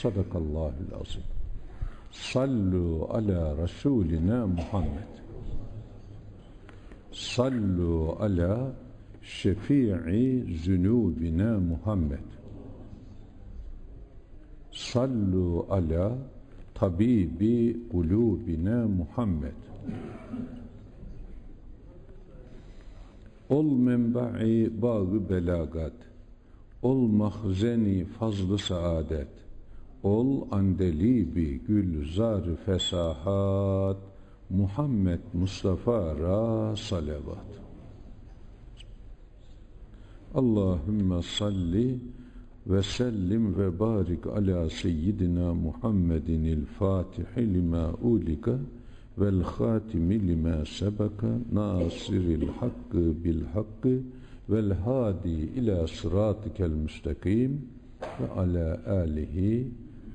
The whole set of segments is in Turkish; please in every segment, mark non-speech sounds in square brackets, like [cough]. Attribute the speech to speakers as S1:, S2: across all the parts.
S1: Sadakallahul azim. Sallu ala Resulina Muhammed. Sallu ala şefii zünubina Muhammed. Sallu ala tabibi kulubina Muhammed. Ol menba'i bağı belagat. Ol mahzeni fazlı saadet ol andelibi gülzar fesahat, Muhammed Mustafa ra salavat. Allahümme salli ve sellim ve barik ala seyyidina Muhammedin il fatihi lima ulika vel hatimi lima sebeka nasiril hakkı bil hakkı vel hadi ila sıratikel müstakim ve ala alihi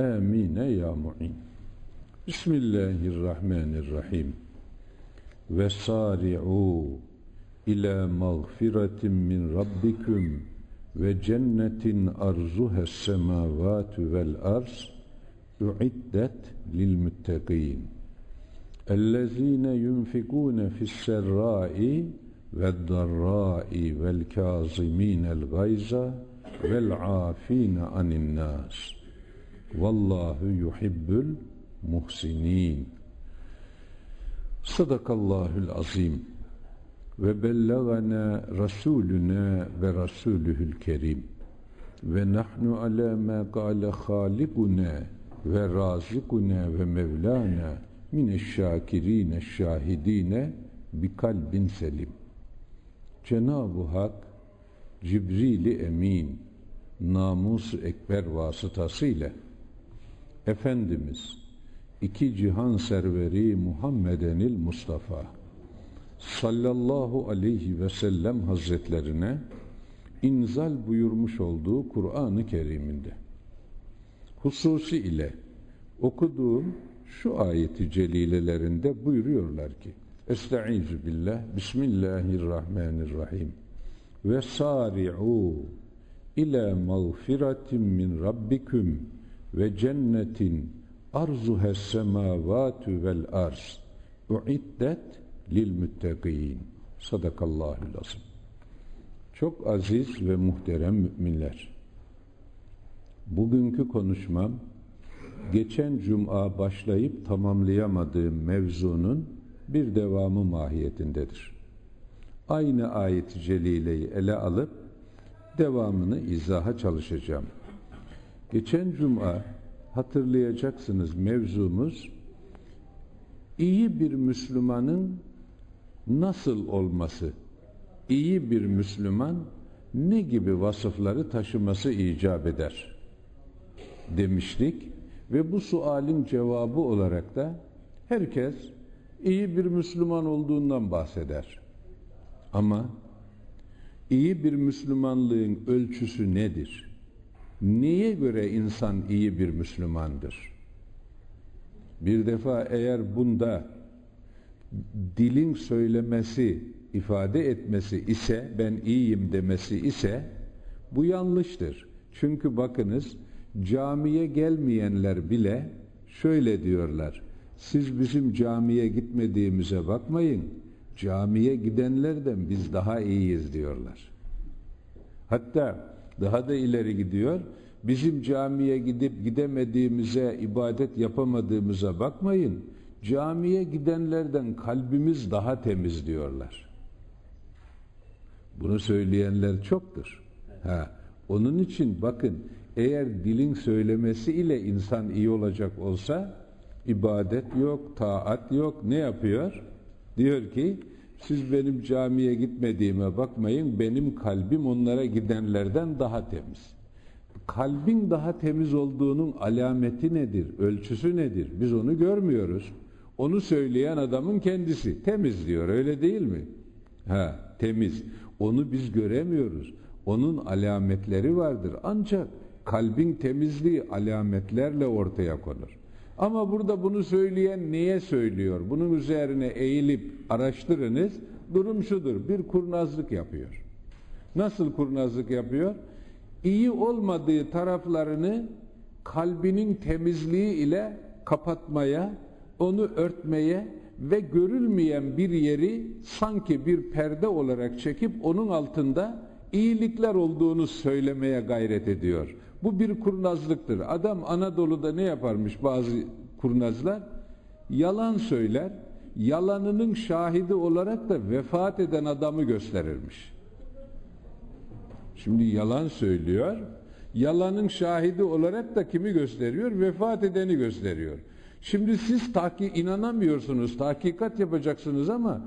S1: آمين يا معين. بسم الله الرحمن الرحيم. وسارعوا إلى مغفرة من ربكم وجنة أرضها السماوات والأرض أعدت للمتقين. الذين ينفقون في السراء والضراء والكاظمين الغيظ والعافين عن الناس. Vallahu yuhibbul muhsinin. Sadakallahul azim. Ve bellagana rasuluna ve rasuluhul kerim. Ve nahnu ala ma qala halikuna ve razikuna ve mevlana mineşşakirine şahidine bi kalbin selim. Cenab-ı Hak Cibril-i Emin namus ekber vasıtasıyla Efendimiz iki cihan serveri Muhammedenil Mustafa sallallahu aleyhi ve sellem hazretlerine inzal buyurmuş olduğu Kur'an-ı Kerim'inde. Hususi ile okuduğum şu ayeti celilelerinde buyuruyorlar ki Estaizu billah Bismillahirrahmanirrahim. Ve sari'u ila mağfiratin min rabbikum ve cennetin arzuhes semavatu vel arz uiddet lil müttegin sadakallahul azim çok aziz ve muhterem müminler bugünkü konuşmam geçen cuma başlayıp tamamlayamadığım mevzunun bir devamı mahiyetindedir. Aynı ayet-i celileyi ele alıp devamını izaha çalışacağım. Geçen cuma hatırlayacaksınız mevzumuz iyi bir Müslümanın nasıl olması, iyi bir Müslüman ne gibi vasıfları taşıması icap eder demiştik ve bu sualin cevabı olarak da herkes iyi bir Müslüman olduğundan bahseder. Ama iyi bir Müslümanlığın ölçüsü nedir? Neye göre insan iyi bir Müslümandır? Bir defa eğer bunda dilin söylemesi, ifade etmesi ise, ben iyiyim demesi ise bu yanlıştır. Çünkü bakınız camiye gelmeyenler bile şöyle diyorlar. Siz bizim camiye gitmediğimize bakmayın. Camiye gidenlerden biz daha iyiyiz diyorlar. Hatta daha da ileri gidiyor. Bizim camiye gidip gidemediğimize, ibadet yapamadığımıza bakmayın. Camiye gidenlerden kalbimiz daha temiz diyorlar. Bunu söyleyenler çoktur. Ha, onun için bakın eğer dilin söylemesi ile insan iyi olacak olsa ibadet yok, taat yok. Ne yapıyor? Diyor ki siz benim camiye gitmediğime bakmayın. Benim kalbim onlara gidenlerden daha temiz. Kalbin daha temiz olduğunun alameti nedir? Ölçüsü nedir? Biz onu görmüyoruz. Onu söyleyen adamın kendisi temiz diyor. Öyle değil mi? Ha, temiz. Onu biz göremiyoruz. Onun alametleri vardır. Ancak kalbin temizliği alametlerle ortaya konur. Ama burada bunu söyleyen niye söylüyor? Bunun üzerine eğilip araştırınız. Durum şudur. Bir kurnazlık yapıyor. Nasıl kurnazlık yapıyor? İyi olmadığı taraflarını kalbinin temizliği ile kapatmaya, onu örtmeye ve görülmeyen bir yeri sanki bir perde olarak çekip onun altında iyilikler olduğunu söylemeye gayret ediyor. Bu bir kurnazlıktır. Adam Anadolu'da ne yaparmış bazı kurnazlar? Yalan söyler, yalanının şahidi olarak da vefat eden adamı gösterirmiş. Şimdi yalan söylüyor, yalanın şahidi olarak da kimi gösteriyor? Vefat edeni gösteriyor. Şimdi siz taki inanamıyorsunuz, tahkikat yapacaksınız ama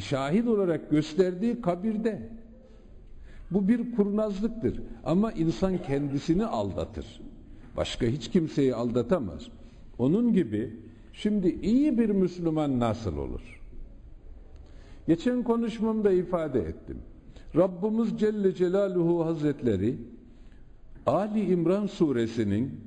S1: şahit olarak gösterdiği kabirde. Bu bir kurnazlıktır. Ama insan kendisini aldatır. Başka hiç kimseyi aldatamaz. Onun gibi şimdi iyi bir Müslüman nasıl olur? Geçen konuşmamda ifade ettim. Rabbimiz Celle Celaluhu Hazretleri Ali İmran suresinin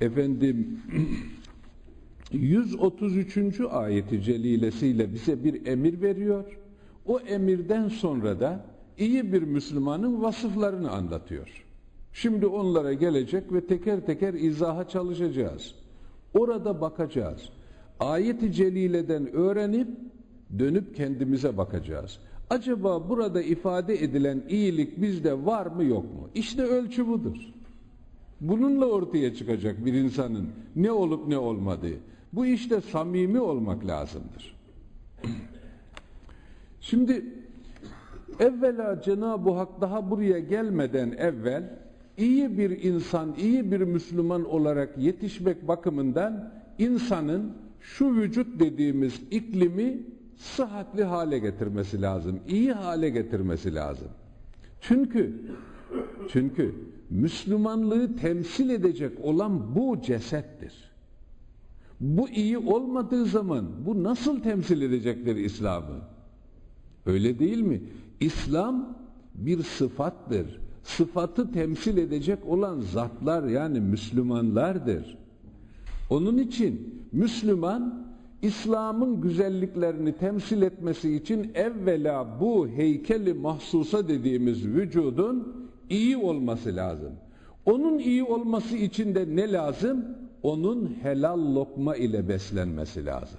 S1: efendim [clears throat] 133. ayeti celilesiyle bize bir emir veriyor. O emirden sonra da iyi bir Müslümanın vasıflarını anlatıyor. Şimdi onlara gelecek ve teker teker izaha çalışacağız. Orada bakacağız. Ayet-i celileden öğrenip dönüp kendimize bakacağız. Acaba burada ifade edilen iyilik bizde var mı yok mu? İşte ölçü budur. Bununla ortaya çıkacak bir insanın ne olup ne olmadığı. Bu işte samimi olmak lazımdır. [clears throat] Şimdi evvela Cenab-ı Hak daha buraya gelmeden evvel iyi bir insan, iyi bir Müslüman olarak yetişmek bakımından insanın şu vücut dediğimiz iklimi sıhhatli hale getirmesi lazım. iyi hale getirmesi lazım. Çünkü çünkü Müslümanlığı temsil edecek olan bu cesettir. Bu iyi olmadığı zaman bu nasıl temsil edecektir İslam'ı? Öyle değil mi? İslam bir sıfattır. Sıfatı temsil edecek olan zatlar yani Müslümanlardır. Onun için Müslüman İslam'ın güzelliklerini temsil etmesi için evvela bu heykeli mahsusa dediğimiz vücudun iyi olması lazım. Onun iyi olması için de ne lazım? Onun helal lokma ile beslenmesi lazım.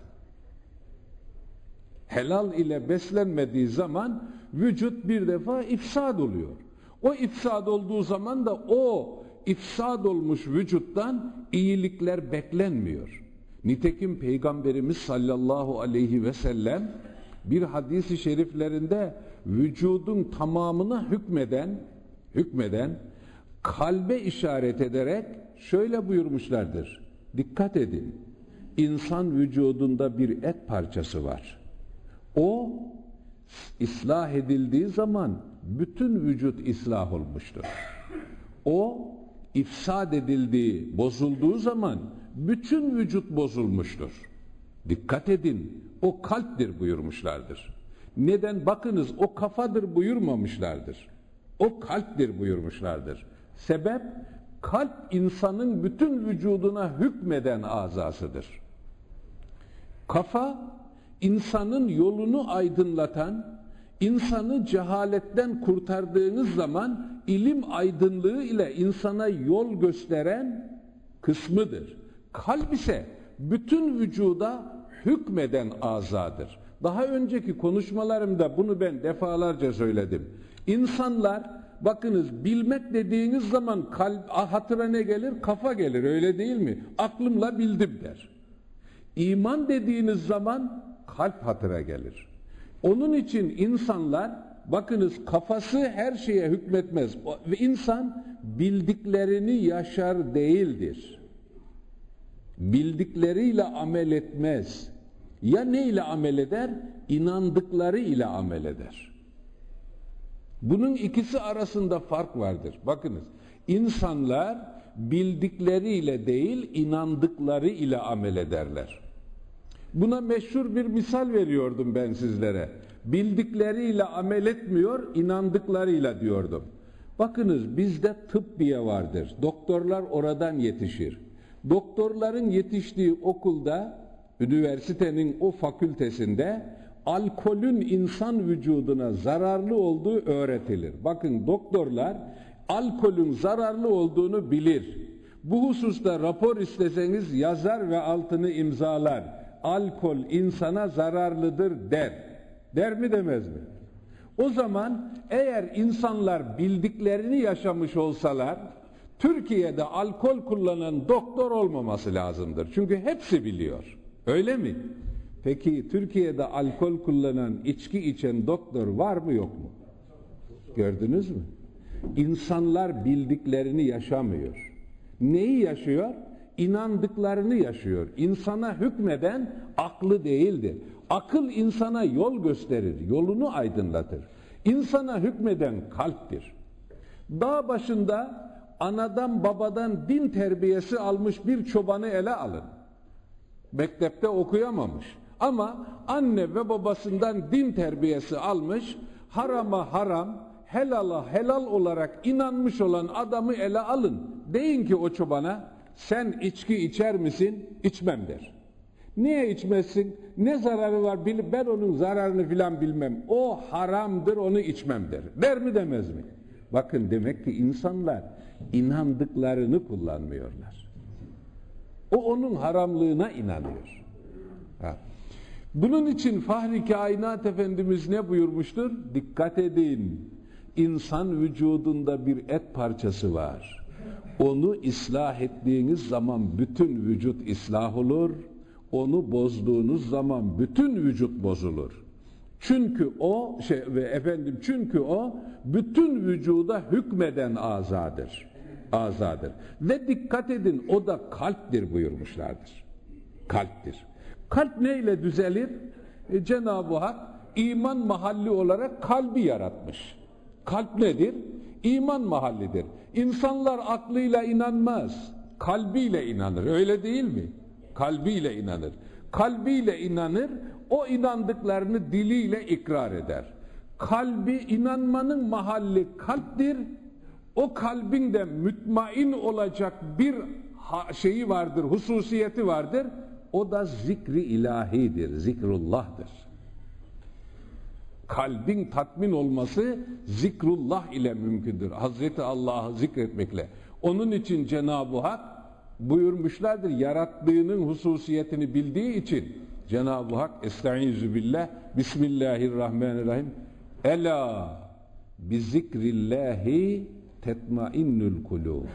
S1: Helal ile beslenmediği zaman vücut bir defa ifsad oluyor. O ifsad olduğu zaman da o ifsad olmuş vücuttan iyilikler beklenmiyor. Nitekim Peygamberimiz sallallahu aleyhi ve sellem bir hadisi şeriflerinde vücudun tamamına hükmeden hükmeden kalbe işaret ederek şöyle buyurmuşlardır. Dikkat edin. İnsan vücudunda bir et parçası var. O ıslah edildiği zaman bütün vücut ıslah olmuştur. O ifsad edildiği, bozulduğu zaman bütün vücut bozulmuştur. Dikkat edin, o kalptir buyurmuşlardır. Neden? Bakınız o kafadır buyurmamışlardır. O kalptir buyurmuşlardır. Sebep kalp insanın bütün vücuduna hükmeden azasıdır. Kafa insanın yolunu aydınlatan, insanı cehaletten kurtardığınız zaman ilim aydınlığı ile insana yol gösteren kısmıdır. Kalp ise bütün vücuda hükmeden azadır. Daha önceki konuşmalarımda bunu ben defalarca söyledim. İnsanlar bakınız bilmek dediğiniz zaman kalp hatıra ne gelir? Kafa gelir öyle değil mi? Aklımla bildim der. İman dediğiniz zaman kalp hatıra gelir. Onun için insanlar bakınız kafası her şeye hükmetmez. Ve insan bildiklerini yaşar değildir. Bildikleriyle amel etmez. Ya ne ile amel eder? İnandıkları ile amel eder. Bunun ikisi arasında fark vardır. Bakınız, insanlar bildikleriyle değil, inandıkları ile amel ederler. Buna meşhur bir misal veriyordum ben sizlere. Bildikleriyle amel etmiyor, inandıklarıyla diyordum. Bakınız bizde tıbbiye vardır. Doktorlar oradan yetişir. Doktorların yetiştiği okulda, üniversitenin o fakültesinde alkolün insan vücuduna zararlı olduğu öğretilir. Bakın doktorlar alkolün zararlı olduğunu bilir. Bu hususta rapor isteseniz yazar ve altını imzalar. Alkol insana zararlıdır der. Der mi demez mi? O zaman eğer insanlar bildiklerini yaşamış olsalar Türkiye'de alkol kullanan doktor olmaması lazımdır. Çünkü hepsi biliyor. Öyle mi? Peki Türkiye'de alkol kullanan, içki içen doktor var mı yok mu? Gördünüz mü? İnsanlar bildiklerini yaşamıyor. Neyi yaşıyor? İnandıklarını yaşıyor. İnsana hükmeden aklı değildir. Akıl insana yol gösterir, yolunu aydınlatır. İnsana hükmeden kalptir. Dağ başında anadan babadan din terbiyesi almış bir çobanı ele alın. Mektepte okuyamamış. Ama anne ve babasından din terbiyesi almış, harama haram, helala helal olarak inanmış olan adamı ele alın. Deyin ki o çobana, sen içki içer misin? İçmem der. Niye içmezsin? Ne zararı var? Ben onun zararını filan bilmem. O haramdır, onu içmem der. Der mi demez mi? Bakın demek ki insanlar inandıklarını kullanmıyorlar. O onun haramlığına inanıyor. Ha. Bunun için Fahri Kainat Efendimiz ne buyurmuştur? Dikkat edin. İnsan vücudunda bir et parçası var. Onu ıslah ettiğiniz zaman bütün vücut ıslah olur. Onu bozduğunuz zaman bütün vücut bozulur. Çünkü o şey ve efendim çünkü o bütün vücuda hükmeden azadır. Azadır. Ve dikkat edin o da kalptir buyurmuşlardır. Kalptir. Kalp neyle düzelir? E, Cenab-ı Hak iman mahalli olarak kalbi yaratmış. Kalp nedir? İman mahallidir. İnsanlar aklıyla inanmaz. Kalbiyle inanır. Öyle değil mi? Kalbiyle inanır. Kalbiyle inanır. O inandıklarını diliyle ikrar eder. Kalbi inanmanın mahalli kalptir. O kalbin de mütmain olacak bir şeyi vardır, hususiyeti vardır. O da zikri ilahidir, zikrullah'dır. Kalbin tatmin olması zikrullah ile mümkündür. Hazreti Allah'ı zikretmekle. Onun için Cenab-ı Hak buyurmuşlardır yarattığının hususiyetini bildiği için Cenab-ı Hak Estaizu billah Bismillahirrahmanirrahim Ela bi zikrillahi tetmainnül kulub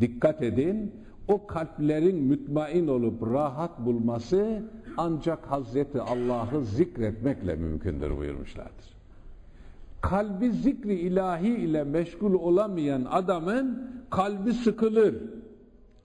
S1: Dikkat edin o kalplerin mütmain olup rahat bulması ancak Hazreti Allah'ı zikretmekle mümkündür buyurmuşlardır. Kalbi zikri ilahi ile meşgul olamayan adamın kalbi sıkılır.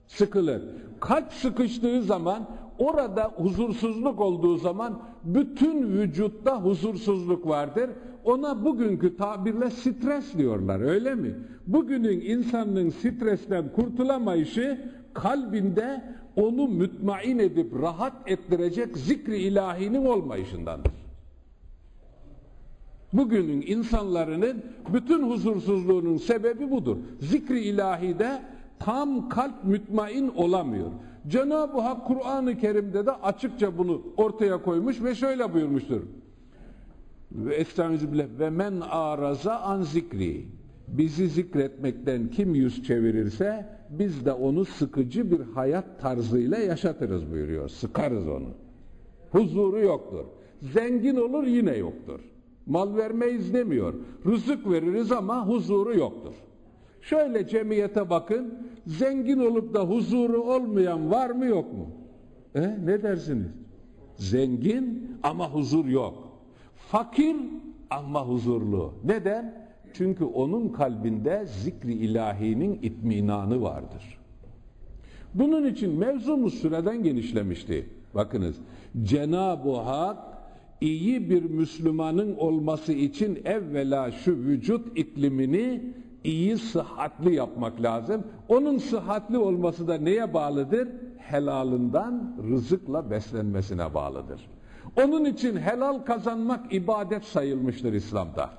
S1: Sıkılır. Kalp sıkıştığı zaman orada huzursuzluk olduğu zaman bütün vücutta huzursuzluk vardır. Ona bugünkü tabirle stres diyorlar öyle mi? Bugünün insanın stresten kurtulamayışı kalbinde onu mütmain edip rahat ettirecek zikri ilahinin olmayışındandır. Bugünün insanların bütün huzursuzluğunun sebebi budur. Zikri ilahide tam kalp mütmain olamıyor. Cenab-ı Hak Kur'an-ı Kerim'de de açıkça bunu ortaya koymuş ve şöyle buyurmuştur. Ve estağfirullah ve men araza an zikri. Bizi zikretmekten kim yüz çevirirse biz de onu sıkıcı bir hayat tarzıyla yaşatırız buyuruyor. Sıkarız onu. Huzuru yoktur. Zengin olur yine yoktur. Mal vermeyiz demiyor. Rızık veririz ama huzuru yoktur. Şöyle cemiyete bakın. Zengin olup da huzuru olmayan var mı yok mu? E, ne dersiniz? Zengin ama huzur yok. Fakir ama huzurlu. Neden? Çünkü onun kalbinde zikri ilahinin itminanı vardır. Bunun için mevzumuz süreden genişlemişti. Bakınız Cenab-ı Hak iyi bir Müslümanın olması için evvela şu vücut iklimini iyi sıhhatli yapmak lazım. Onun sıhhatli olması da neye bağlıdır? Helalından rızıkla beslenmesine bağlıdır. Onun için helal kazanmak ibadet sayılmıştır İslam'da.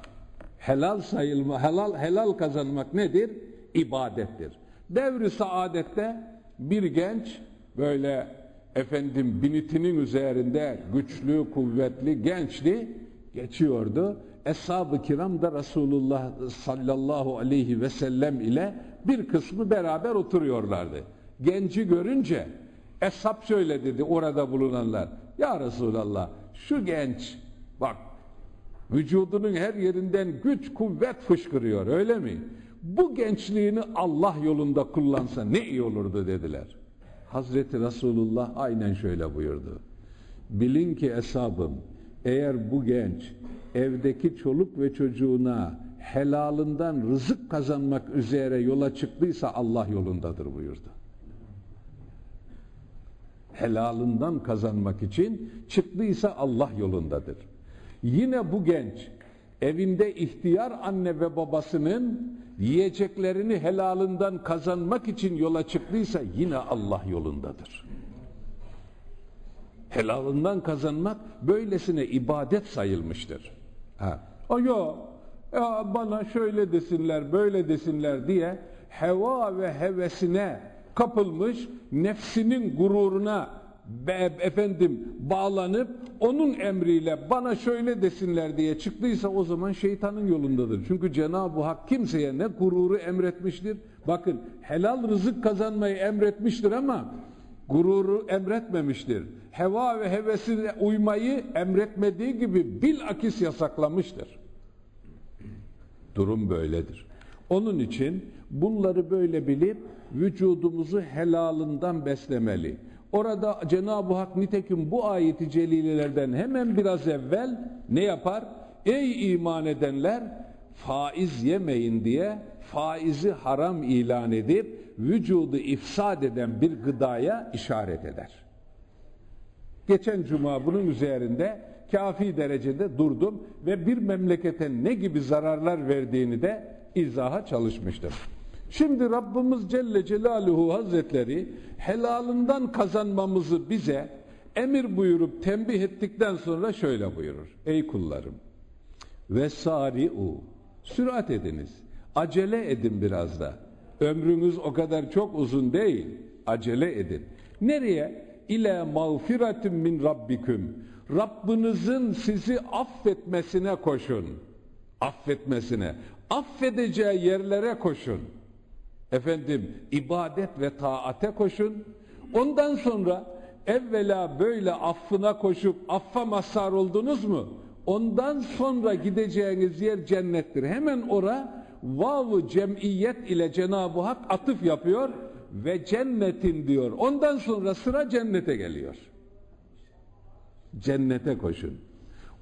S1: Helal sayılma, helal helal kazanmak nedir? İbadettir. Devri saadette bir genç böyle efendim binitinin üzerinde güçlü, kuvvetli, gençli geçiyordu. Eshab-ı kiram da Resulullah sallallahu aleyhi ve sellem ile bir kısmı beraber oturuyorlardı. Genci görünce Eshab şöyle dedi orada bulunanlar. Ya Resulallah şu genç bak vücudunun her yerinden güç kuvvet fışkırıyor öyle mi? Bu gençliğini Allah yolunda kullansa ne iyi olurdu dediler. Hazreti Resulullah aynen şöyle buyurdu. Bilin ki eshabım eğer bu genç evdeki çoluk ve çocuğuna helalından rızık kazanmak üzere yola çıktıysa Allah yolundadır buyurdu. Helalından kazanmak için çıktıysa Allah yolundadır. Yine bu genç evinde ihtiyar anne ve babasının yiyeceklerini helalından kazanmak için yola çıktıysa yine Allah yolundadır. Helalından kazanmak böylesine ibadet sayılmıştır. Ha. O yok. Ya bana şöyle desinler, böyle desinler diye heva ve hevesine kapılmış, nefsinin gururuna efendim bağlanıp onun emriyle bana şöyle desinler diye çıktıysa o zaman şeytanın yolundadır. Çünkü Cenab-ı Hak kimseye ne gururu emretmiştir. Bakın helal rızık kazanmayı emretmiştir ama gururu emretmemiştir. Heva ve hevesine uymayı emretmediği gibi bilakis yasaklamıştır. Durum böyledir. Onun için bunları böyle bilip vücudumuzu helalından beslemeli. Orada Cenab-ı Hak nitekim bu ayeti celilelerden hemen biraz evvel ne yapar? Ey iman edenler faiz yemeyin diye faizi haram ilan edip vücudu ifsad eden bir gıdaya işaret eder. Geçen cuma bunun üzerinde kafi derecede durdum ve bir memlekete ne gibi zararlar verdiğini de izaha çalışmıştım. Şimdi Rabbimiz Celle Celaluhu Hazretleri helalından kazanmamızı bize emir buyurup tembih ettikten sonra şöyle buyurur. Ey kullarım ve sari'u sürat ediniz. Acele edin biraz da. Ömrünüz o kadar çok uzun değil. Acele edin. Nereye? İle mağfiretin min rabbiküm. Rabbinizin sizi affetmesine koşun. Affetmesine. Affedeceği yerlere koşun efendim ibadet ve taate koşun. Ondan sonra evvela böyle affına koşup affa mazhar oldunuz mu? Ondan sonra gideceğiniz yer cennettir. Hemen ora vav cemiyet ile Cenab-ı Hak atıf yapıyor ve cennetin diyor. Ondan sonra sıra cennete geliyor. Cennete koşun.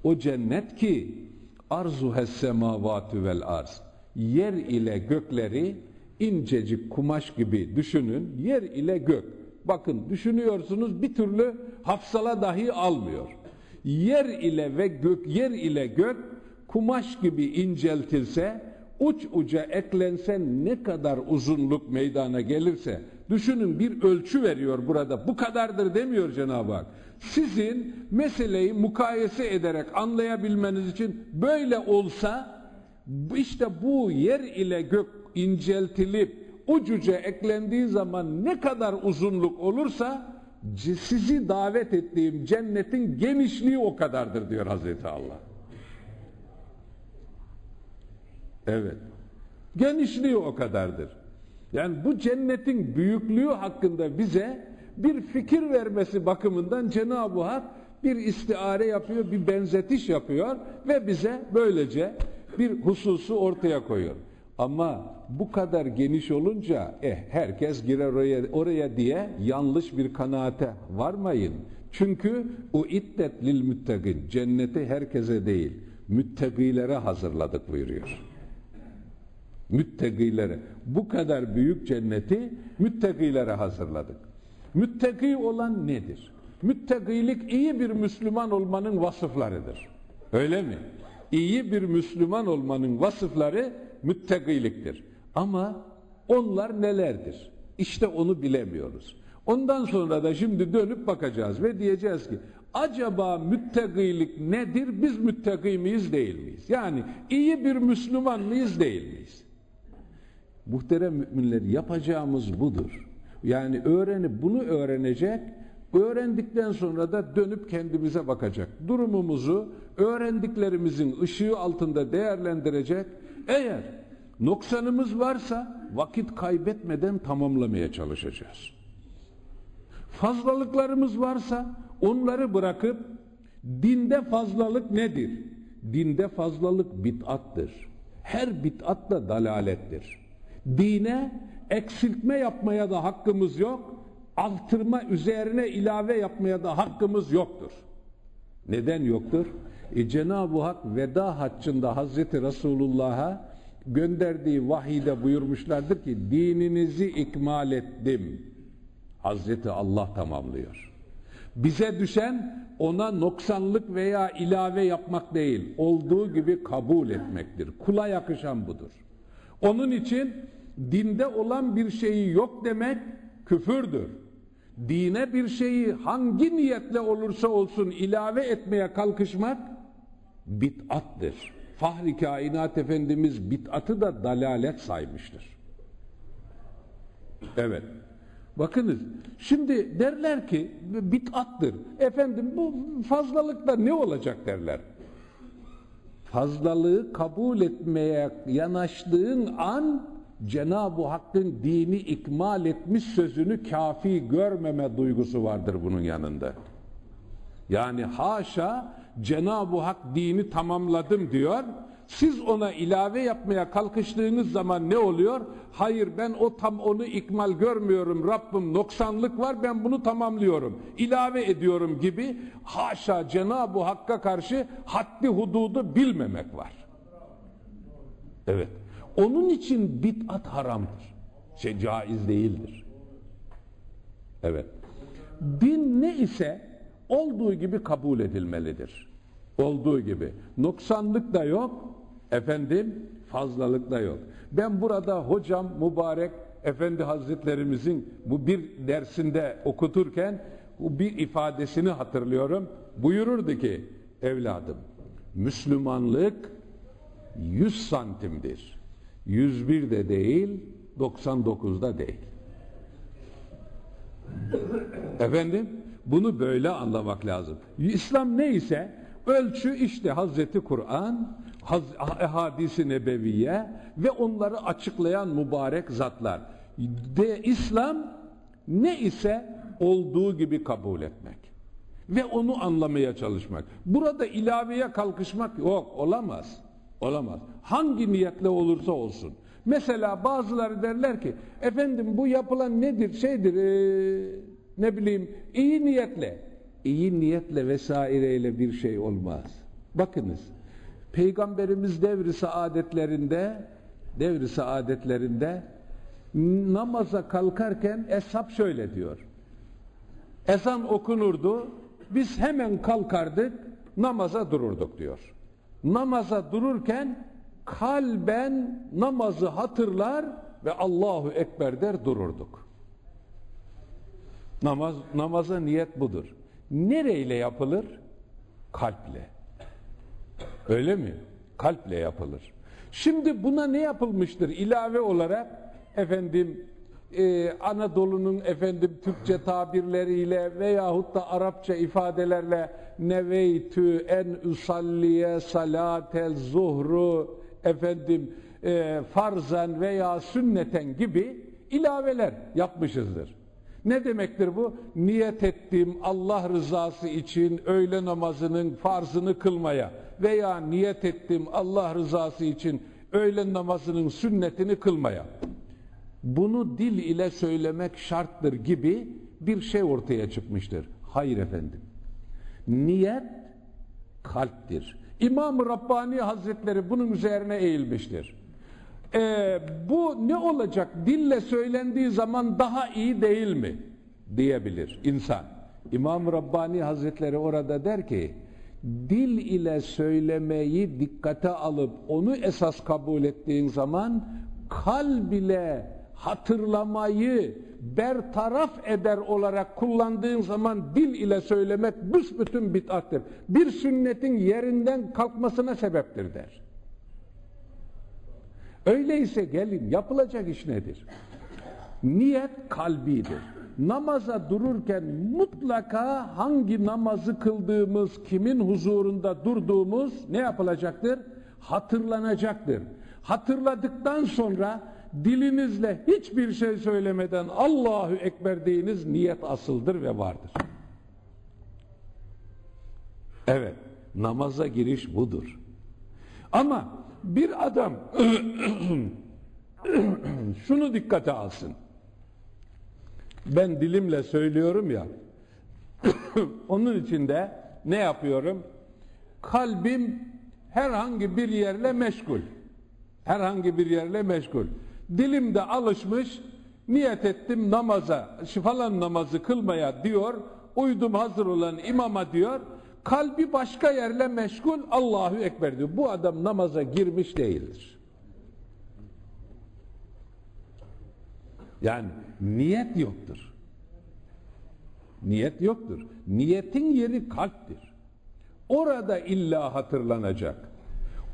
S1: O cennet ki arzu hes semavatu vel arz. Yer ile gökleri incecik kumaş gibi düşünün yer ile gök. Bakın düşünüyorsunuz bir türlü hafsala dahi almıyor. Yer ile ve gök yer ile gök kumaş gibi inceltilse uç uca eklense ne kadar uzunluk meydana gelirse düşünün bir ölçü veriyor burada bu kadardır demiyor Cenab-ı Hak. Sizin meseleyi mukayese ederek anlayabilmeniz için böyle olsa işte bu yer ile gök inceltilip ucuca eklendiği zaman ne kadar uzunluk olursa sizi davet ettiğim cennetin genişliği o kadardır diyor Hazreti Allah. Evet. Genişliği o kadardır. Yani bu cennetin büyüklüğü hakkında bize bir fikir vermesi bakımından Cenab-ı Hak bir istiare yapıyor, bir benzetiş yapıyor ve bize böylece bir hususu ortaya koyuyor. Ama bu kadar geniş olunca eh herkes girer oraya, oraya diye yanlış bir kanaate varmayın. Çünkü o iddet lil müttegin cenneti herkese değil müttegilere hazırladık buyuruyor. Müttegilere. Bu kadar büyük cenneti müttegilere hazırladık. Müttegi olan nedir? Müttegilik iyi bir Müslüman olmanın vasıflarıdır. Öyle mi? İyi bir Müslüman olmanın vasıfları müttegiliktir. Ama onlar nelerdir? İşte onu bilemiyoruz. Ondan sonra da şimdi dönüp bakacağız ve diyeceğiz ki acaba müttegilik nedir? Biz müttegi miyiz değil miyiz? Yani iyi bir Müslüman mıyız değil miyiz? Muhterem müminler yapacağımız budur. Yani öğrenip bunu öğrenecek, öğrendikten sonra da dönüp kendimize bakacak. Durumumuzu öğrendiklerimizin ışığı altında değerlendirecek. Eğer noksanımız varsa vakit kaybetmeden tamamlamaya çalışacağız. Fazlalıklarımız varsa onları bırakıp dinde fazlalık nedir? Dinde fazlalık bid'attır. Her bid'at da dalalettir. Dine eksiltme yapmaya da hakkımız yok. Artırma üzerine ilave yapmaya da hakkımız yoktur. Neden yoktur? E, Cenab-ı Hak veda haccında Hazreti Resulullah'a gönderdiği vahide buyurmuşlardır ki dininizi ikmal ettim. Hazreti Allah tamamlıyor. Bize düşen ona noksanlık veya ilave yapmak değil, olduğu gibi kabul etmektir. Kula yakışan budur. Onun için dinde olan bir şeyi yok demek küfürdür. Dine bir şeyi hangi niyetle olursa olsun ilave etmeye kalkışmak bid'attır. Fahri kainat Efendimiz bid'atı da dalalet saymıştır. Evet. Bakınız şimdi derler ki bid'attır. Efendim bu fazlalıkta ne olacak derler. Fazlalığı kabul etmeye yanaştığın an Cenab-ı Hakk'ın dini ikmal etmiş sözünü kafi görmeme duygusu vardır bunun yanında. Yani haşa Cenab-ı Hak dini tamamladım diyor. Siz ona ilave yapmaya kalkıştığınız zaman ne oluyor? Hayır ben o tam onu ikmal görmüyorum. Rabbim noksanlık var ben bunu tamamlıyorum. İlave ediyorum gibi haşa Cenab-ı Hakk'a karşı haddi hududu bilmemek var. Evet. Onun için bid'at haramdır. Şey caiz değildir. Evet. Din ne ise olduğu gibi kabul edilmelidir. Olduğu gibi. Noksanlık da yok, efendim fazlalık da yok. Ben burada hocam mübarek Efendi Hazretlerimizin bu bir dersinde okuturken bu bir ifadesini hatırlıyorum. Buyururdu ki evladım Müslümanlık 100 santimdir. 101 de değil, 99'da değil. Efendim, bunu böyle anlamak lazım. İslam neyse ölçü işte Hazreti Kur'an, hadisi nebeviye ve onları açıklayan mübarek zatlar. De İslam ne ise olduğu gibi kabul etmek ve onu anlamaya çalışmak. Burada ilaveye kalkışmak yok, olamaz. Olamaz. Hangi niyetle olursa olsun. Mesela bazıları derler ki efendim bu yapılan nedir şeydir ee, ne bileyim iyi niyetle. İyi niyetle vesaireyle bir şey olmaz. Bakınız Peygamberimiz devri saadetlerinde devri saadetlerinde namaza kalkarken eshab şöyle diyor. Ezan okunurdu biz hemen kalkardık namaza dururduk diyor namaza dururken kalben namazı hatırlar ve Allahu Ekber der dururduk. Namaz, namaza niyet budur. Nereyle yapılır? Kalple. Öyle mi? Kalple yapılır. Şimdi buna ne yapılmıştır ilave olarak? efendim e, Anadolu'nun efendim Türkçe tabirleriyle veyahut da Arapça ifadelerle neveytü en usalliye salatel zuhru efendim e, farzen veya sünneten gibi ilaveler yapmışızdır. Ne demektir bu? Niyet ettiğim Allah rızası için öğle namazının farzını kılmaya veya niyet ettiğim Allah rızası için öğle namazının sünnetini kılmaya. Bunu dil ile söylemek şarttır gibi bir şey ortaya çıkmıştır. Hayır efendim. Niyet kalptir. İmam-ı Rabbani Hazretleri bunun üzerine eğilmiştir. Ee, bu ne olacak? Dille söylendiği zaman daha iyi değil mi? Diyebilir insan. İmam-ı Rabbani Hazretleri orada der ki, dil ile söylemeyi dikkate alıp onu esas kabul ettiğin zaman kalb ile hatırlamayı bertaraf eder olarak kullandığın zaman dil ile söylemek büsbütün bid'attır. Bir sünnetin yerinden kalkmasına sebeptir der. Öyleyse gelin yapılacak iş nedir? Niyet kalbidir. Namaza dururken mutlaka hangi namazı kıldığımız, kimin huzurunda durduğumuz ne yapılacaktır? Hatırlanacaktır. Hatırladıktan sonra dilinizle hiçbir şey söylemeden Allahu Ekber deyiniz niyet asıldır ve vardır. Evet, namaza giriş budur. Ama bir adam [clears throat] şunu dikkate alsın. Ben dilimle söylüyorum ya, [clears throat] onun için de ne yapıyorum? Kalbim herhangi bir yerle meşgul. Herhangi bir yerle meşgul. Dilimde alışmış, niyet ettim namaza, falan namazı kılmaya diyor, uydum hazır olan imama diyor, kalbi başka yerle meşgul, Allahu Ekber diyor. Bu adam namaza girmiş değildir. Yani niyet yoktur. Niyet yoktur. Niyetin yeri kalptir. Orada illa hatırlanacak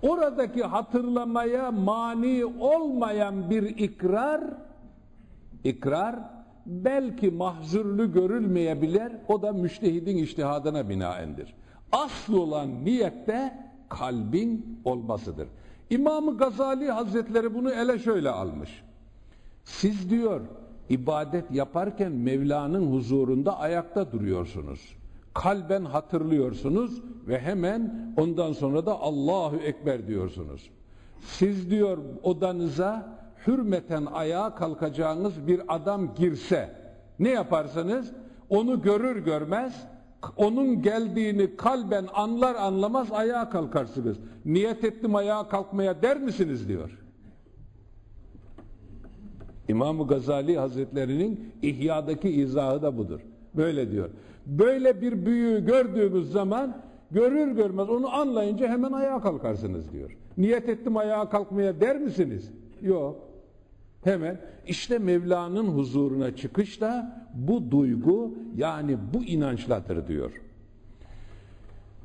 S1: oradaki hatırlamaya mani olmayan bir ikrar ikrar belki mahzurlu görülmeyebilir o da müştehidin iştihadına binaendir. Asıl olan niyette kalbin olmasıdır. İmam-ı Gazali Hazretleri bunu ele şöyle almış. Siz diyor ibadet yaparken Mevla'nın huzurunda ayakta duruyorsunuz kalben hatırlıyorsunuz ve hemen ondan sonra da Allahu Ekber diyorsunuz. Siz diyor odanıza hürmeten ayağa kalkacağınız bir adam girse ne yaparsınız? Onu görür görmez onun geldiğini kalben anlar anlamaz ayağa kalkarsınız. Niyet ettim ayağa kalkmaya der misiniz diyor. İmam-ı Gazali Hazretleri'nin İhya'daki izahı da budur. Böyle diyor. Böyle bir büyüğü gördüğümüz zaman görür görmez onu anlayınca hemen ayağa kalkarsınız diyor. Niyet ettim ayağa kalkmaya der misiniz? Yok. Hemen işte Mevla'nın huzuruna çıkış da bu duygu yani bu inançladır diyor.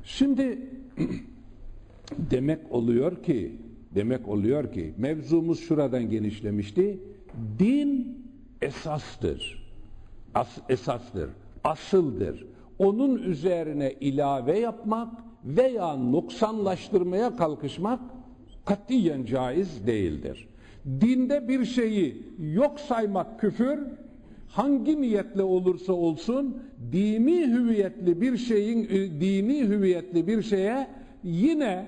S1: Şimdi [clears throat] demek oluyor ki demek oluyor ki mevzumuz şuradan genişlemişti. Din esastır. As, esastır asıldır. Onun üzerine ilave yapmak veya noksanlaştırmaya kalkışmak katiyen caiz değildir. Dinde bir şeyi yok saymak küfür, hangi niyetle olursa olsun dini hüviyetli bir şeyin e, dini hüviyetli bir şeye yine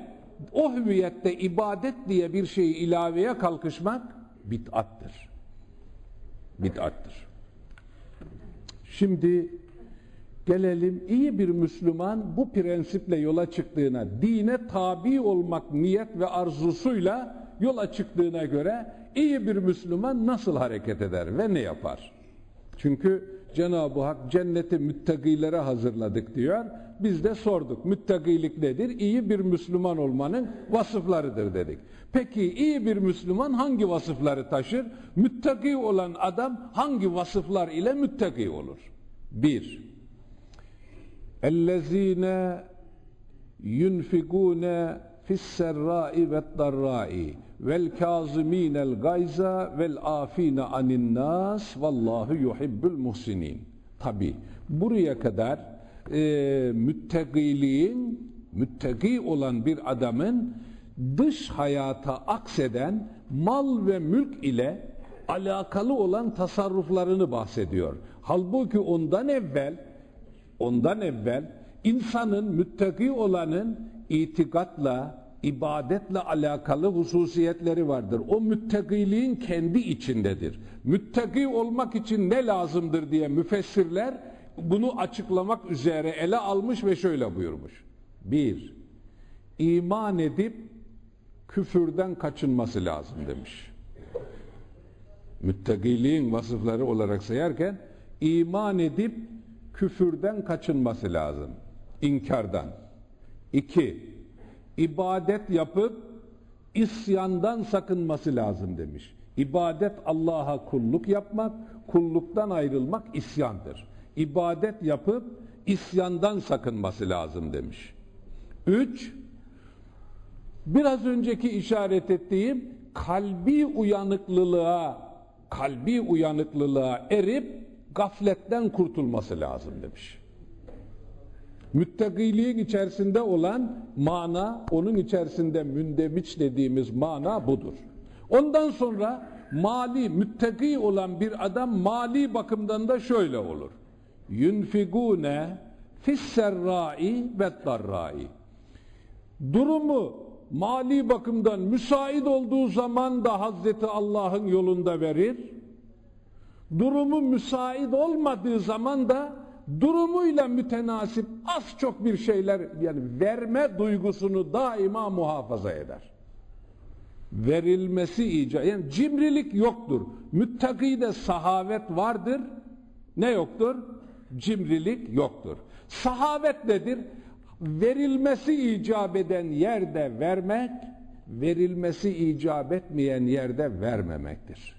S1: o hüviyette ibadet diye bir şeyi ilaveye kalkışmak bid'attır. Bid'attır. Şimdi gelelim iyi bir Müslüman bu prensiple yola çıktığına, dine tabi olmak niyet ve arzusuyla yola çıktığına göre iyi bir Müslüman nasıl hareket eder ve ne yapar? Çünkü Cenab-ı Hak cenneti müttakilere hazırladık diyor. Biz de sorduk. Müttakilik nedir? İyi bir Müslüman olmanın vasıflarıdır dedik. Peki iyi bir Müslüman hangi vasıfları taşır? Müttaki olan adam hangi vasıflar ile müttaki olur? Bir, اَلَّذ۪ينَ يُنْفِقُونَ fisserrai ve darrai vel kaziminel gayza vel afine anin nas vallahu yuhibbul muhsinin. Tabi buraya kadar e, müttegiliğin müttegi olan bir adamın dış hayata akseden mal ve mülk ile alakalı olan tasarruflarını bahsediyor. Halbuki ondan evvel ondan evvel insanın müttaki olanın itikatla, ibadetle alakalı hususiyetleri vardır. O müttakiliğin kendi içindedir. Müttaki olmak için ne lazımdır diye müfessirler bunu açıklamak üzere ele almış ve şöyle buyurmuş. Bir, iman edip küfürden kaçınması lazım demiş. Müttakiliğin vasıfları olarak sayarken iman edip küfürden kaçınması lazım. İnkardan. İki, ibadet yapıp isyandan sakınması lazım demiş. İbadet Allah'a kulluk yapmak, kulluktan ayrılmak isyandır. İbadet yapıp isyandan sakınması lazım demiş. Üç, biraz önceki işaret ettiğim kalbi uyanıklılığa, kalbi uyanıklılığa erip gafletten kurtulması lazım demiş. Müttakiliğin içerisinde olan mana, onun içerisinde mündemiç dediğimiz mana budur. Ondan sonra mali, müttaki olan bir adam mali bakımdan da şöyle olur. Yunfigune fisserrai ve darrai. Durumu mali bakımdan müsait olduğu zaman da Hazreti Allah'ın yolunda verir. Durumu müsait olmadığı zaman da durumuyla mütenasip az çok bir şeyler yani verme duygusunu daima muhafaza eder. Verilmesi icap yani cimrilik yoktur. Müttakide sahavet vardır. Ne yoktur? Cimrilik yoktur. Sahavet nedir? Verilmesi icap eden yerde vermek, verilmesi icap etmeyen yerde vermemektir.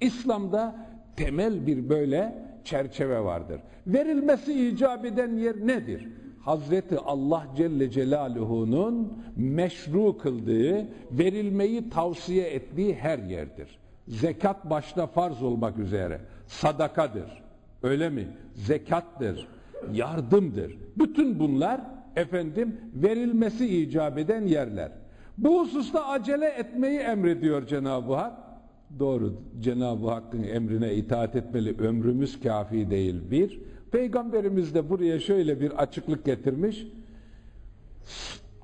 S1: İslam'da temel bir böyle çerçeve vardır. Verilmesi icap eden yer nedir? Hazreti Allah Celle Celaluhu'nun meşru kıldığı, verilmeyi tavsiye ettiği her yerdir. Zekat başta farz olmak üzere sadakadır. Öyle mi? Zekattır, yardımdır. Bütün bunlar efendim verilmesi icap eden yerler. Bu hususta acele etmeyi emrediyor Cenab-ı Hak. Doğru Cenab-ı Hakk'ın emrine itaat etmeli ömrümüz kafi değil bir. Peygamberimiz de buraya şöyle bir açıklık getirmiş.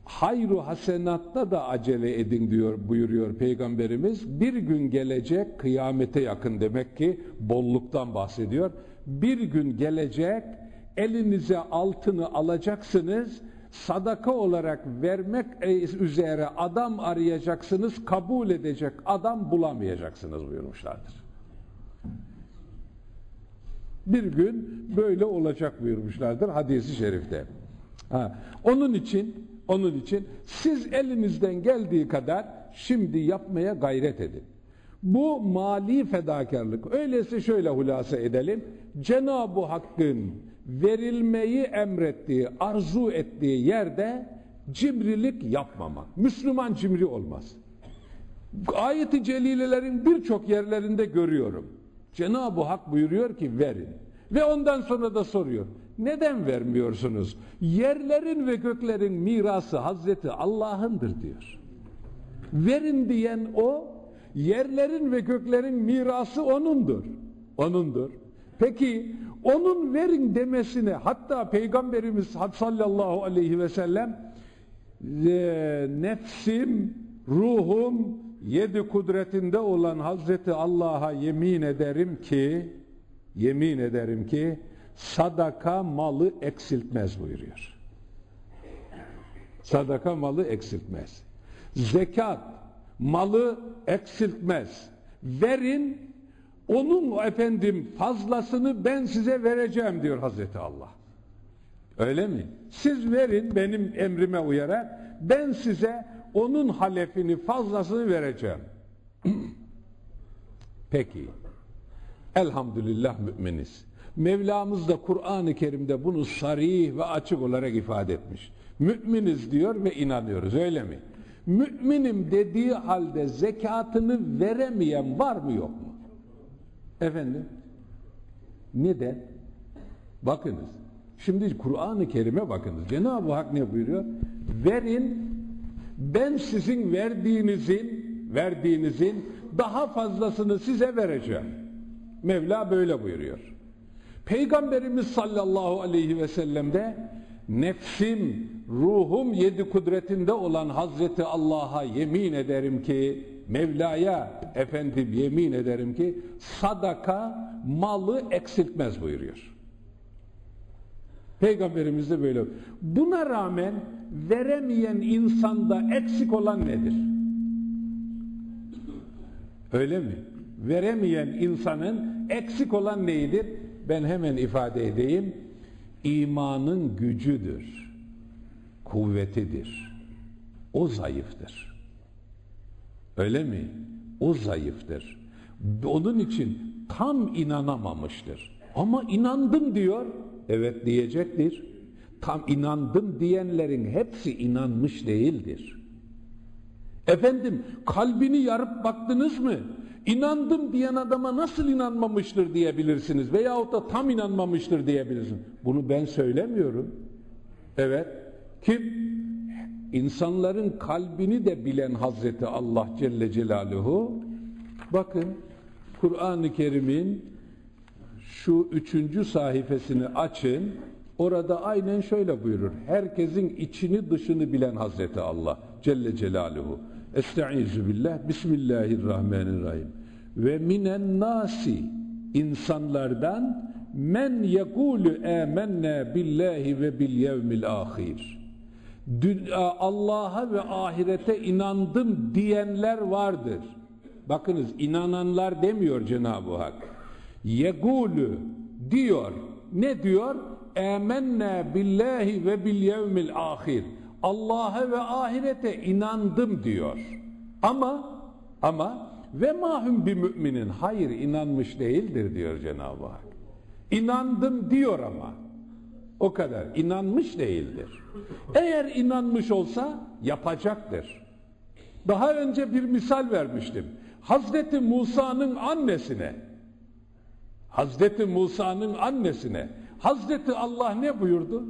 S1: Hayru hasenatta da acele edin diyor buyuruyor Peygamberimiz. Bir gün gelecek kıyamete yakın demek ki bolluktan bahsediyor. Bir gün gelecek elinize altını alacaksınız sadaka olarak vermek üzere adam arayacaksınız, kabul edecek adam bulamayacaksınız buyurmuşlardır. Bir gün böyle olacak buyurmuşlardır hadisi şerifte. Ha, onun için onun için siz elinizden geldiği kadar şimdi yapmaya gayret edin. Bu mali fedakarlık. Öyleyse şöyle hulasa edelim. Cenab-ı Hakk'ın verilmeyi emrettiği, arzu ettiği yerde cimrilik yapmamak. Müslüman cimri olmaz. Ayet-i celilelerin birçok yerlerinde görüyorum. Cenab-ı Hak buyuruyor ki verin. Ve ondan sonra da soruyor. Neden vermiyorsunuz? Yerlerin ve göklerin mirası Hazreti Allah'ındır diyor. Verin diyen o, yerlerin ve göklerin mirası O'nundur. O'nundur. Peki onun verin demesine hatta Peygamberimiz sallallahu aleyhi ve sellem e, nefsim, ruhum yedi kudretinde olan Hazreti Allah'a yemin ederim ki yemin ederim ki sadaka malı eksiltmez buyuruyor. Sadaka malı eksiltmez. Zekat malı eksiltmez. Verin onun efendim fazlasını ben size vereceğim diyor Hazreti Allah. Öyle mi? Siz verin benim emrime uyarak ben size onun halefini fazlasını vereceğim. [clears throat] Peki. Elhamdülillah müminiz. Mevlamız da Kur'an-ı Kerim'de bunu sarih ve açık olarak ifade etmiş. Müminiz diyor ve inanıyoruz öyle mi? Müminim dediği halde zekatını veremeyen var mı yok mu? Efendim? Neden? Bakınız. Şimdi Kur'an-ı Kerim'e bakınız. Cenab-ı Hak ne buyuruyor? Verin ben sizin verdiğinizin verdiğinizin daha fazlasını size vereceğim. Mevla böyle buyuruyor. Peygamberimiz sallallahu aleyhi ve sellem'de nefsim, ruhum yedi kudretinde olan Hazreti Allah'a yemin ederim ki Mevla'ya efendim yemin ederim ki sadaka malı eksiltmez buyuruyor. Peygamberimiz de böyle. Buna rağmen veremeyen insanda eksik olan nedir? Öyle mi? Veremeyen insanın eksik olan neydir? Ben hemen ifade edeyim. İmanın gücüdür. Kuvvetidir. O zayıftır. Öyle mi? O zayıftır. Onun için tam inanamamıştır. Ama inandım diyor. Evet diyecektir. Tam inandım diyenlerin hepsi inanmış değildir. Efendim kalbini yarıp baktınız mı? İnandım diyen adama nasıl inanmamıştır diyebilirsiniz veyahut da tam inanmamıştır diyebilirsiniz. Bunu ben söylemiyorum. Evet. Kim? İnsanların kalbini de bilen Hazreti Allah Celle Celaluhu bakın Kur'an-ı Kerim'in şu üçüncü sayfasını açın orada aynen şöyle buyurur. Herkesin içini dışını bilen Hazreti Allah Celle Celaluhu. Estaizu billah. Bismillahirrahmanirrahim. Ve minen nasi insanlardan men yekulu amennâ billahi ve bil yevmil ahir. Allah'a ve ahirete inandım diyenler vardır. Bakınız inananlar demiyor Cenab-ı Hak. Yegulu diyor. Ne diyor? Amennâ billahi ve bil yevmil ahir. Allah'a ve ahirete inandım diyor. Ama ama ve mahum bir müminin hayır inanmış değildir diyor Cenab-ı Hak. İnandım diyor ama o kadar inanmış değildir. Eğer inanmış olsa yapacaktır. Daha önce bir misal vermiştim. Hazreti Musa'nın annesine Hazreti Musa'nın annesine Hazreti Allah ne buyurdu?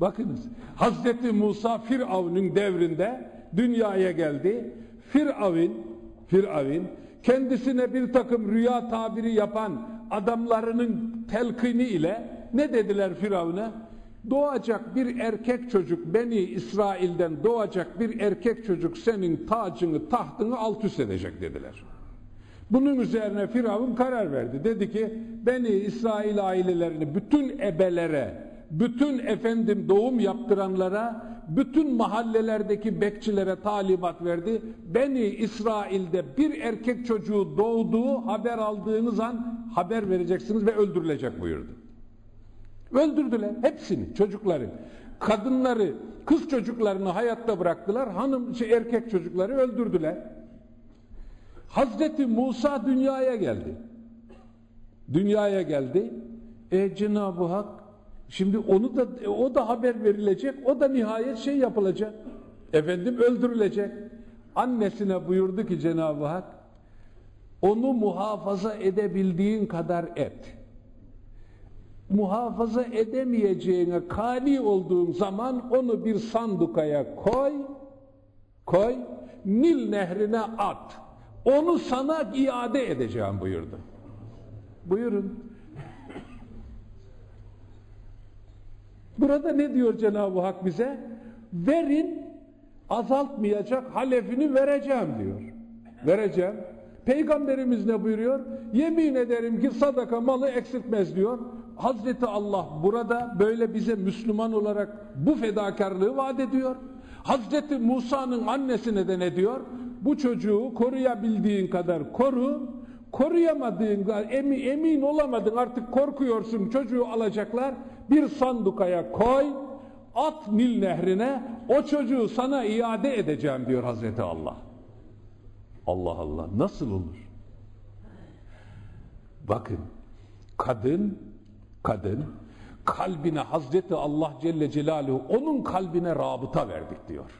S1: Bakınız Hazreti Musa Firavun'un devrinde dünyaya geldi. Firavun Firavun kendisine bir takım rüya tabiri yapan adamlarının telkini ile ne dediler Firavun'a? Doğacak bir erkek çocuk Beni İsrail'den doğacak bir erkek çocuk senin tacını tahtını alt üst edecek dediler. Bunun üzerine Firavun karar verdi. Dedi ki Beni İsrail ailelerini bütün ebelere bütün efendim doğum yaptıranlara, bütün mahallelerdeki bekçilere talimat verdi. Beni İsrail'de bir erkek çocuğu doğduğu haber aldığınız an haber vereceksiniz ve öldürülecek buyurdu. Öldürdüler hepsini çocukları. Kadınları, kız çocuklarını hayatta bıraktılar. Hanım, şey, erkek çocukları öldürdüler. Hazreti Musa dünyaya geldi. Dünyaya geldi. E Cenab-ı Hak Şimdi onu da o da haber verilecek. O da nihayet şey yapılacak. Efendim öldürülecek. Annesine buyurdu ki Cenab-ı Hak onu muhafaza edebildiğin kadar et. Muhafaza edemeyeceğine kani olduğun zaman onu bir sandukaya koy, koy, Nil nehrine at. Onu sana iade edeceğim buyurdu. Buyurun. [laughs] Burada ne diyor Cenab-ı Hak bize? Verin, azaltmayacak halefini vereceğim diyor. Vereceğim. Peygamberimiz ne buyuruyor? Yemin ederim ki sadaka malı eksiltmez diyor. Hazreti Allah burada böyle bize Müslüman olarak bu fedakarlığı vaat ediyor. Hazreti Musa'nın annesine de ne diyor? Bu çocuğu koruyabildiğin kadar koru, koruyamadığın emin, emin olamadın artık korkuyorsun çocuğu alacaklar bir sandukaya koy, at Nil nehrine, o çocuğu sana iade edeceğim diyor Hazreti Allah. Allah Allah nasıl olur? Bakın kadın kadın kalbine Hazreti Allah Celle Celaluhu onun kalbine rabıta verdik diyor.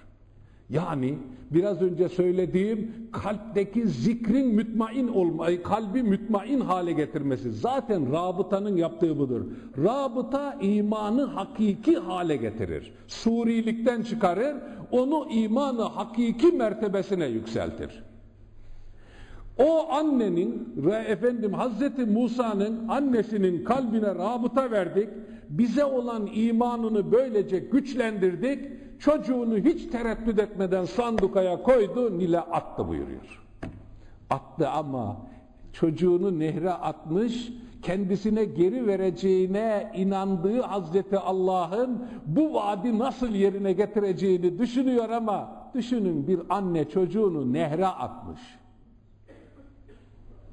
S1: Yani biraz önce söylediğim kalpteki zikrin mütmain olmayı, kalbi mütmain hale getirmesi. Zaten rabıtanın yaptığı budur. Rabıta imanı hakiki hale getirir. Surilikten çıkarır, onu imanı hakiki mertebesine yükseltir. O annenin ve efendim Hazreti Musa'nın annesinin kalbine rabıta verdik. Bize olan imanını böylece güçlendirdik. Çocuğunu hiç tereddüt etmeden sandukaya koydu, Nil'e attı buyuruyor. Attı ama çocuğunu nehre atmış, kendisine geri vereceğine inandığı Hazreti Allah'ın bu vaadi nasıl yerine getireceğini düşünüyor ama düşünün bir anne çocuğunu nehre atmış.